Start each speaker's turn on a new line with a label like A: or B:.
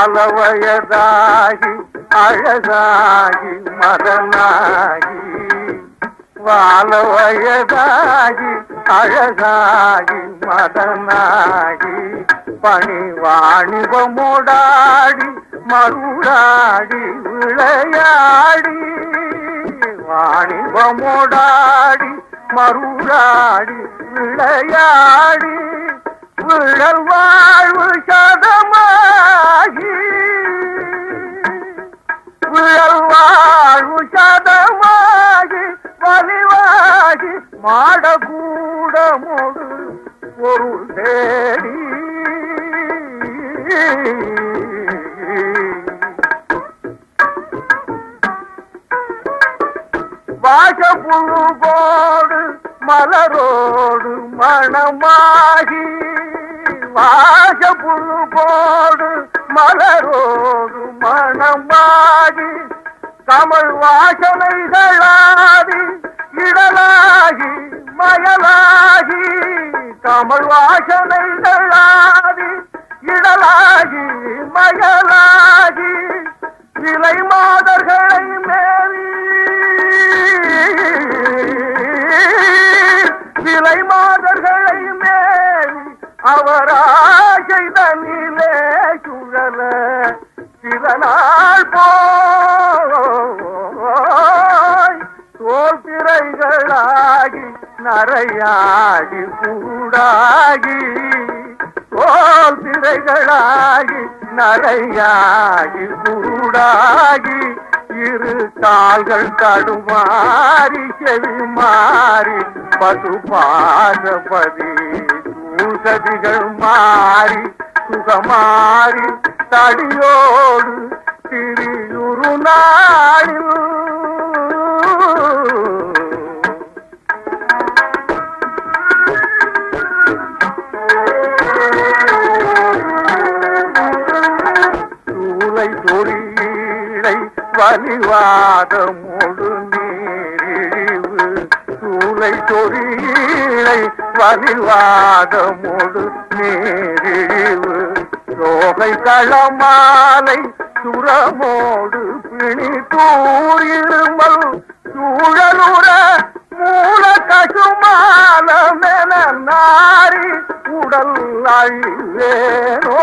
A: வாழவயதாகி அழகாகி மரணாகி வாழவயதாகி அழகாகி மதனாகி. பணி வாணிபமோடாடி மருளாடி விளையாடி. வாணிபமோடாடி மருடாடி விளையாடி. விழல் வாழ்வு வலிவாகி மாடகூட முடு பொருள் தேடி வாசப்புழுபோடு மலரோடு மணமாகி வாசப்புழுபோடு மலரோடு மணமாகி கமல் வாசனைகளாதி இடலாகி மயலாகி கமல் வாசனை தழாதி இடலாகி மயலாகி விலை மாதர்களை மேவி. விலை மாதர்களை மேவி அவராசை தன்னிலே சுழல சில நாள் போ நரையாடி கூடாகி கோல் திரைகளாகி நரையாடி கூடாகி இரு கால்கள் தடுமாறி செவி மாறி பசு பூசதிகள் மாறி சுகமாறி தடியோடு திரியுரு அழிவாத முழு நீரிழிவு. சூளை தொழிலை வலிவாத முழு நீரிழிவு. சோகை களமாலை சுரமோடு பிணி தூரிருமல் சூழலுற மூல கசுமாலமென நாரி உடல் அழிவேனோ.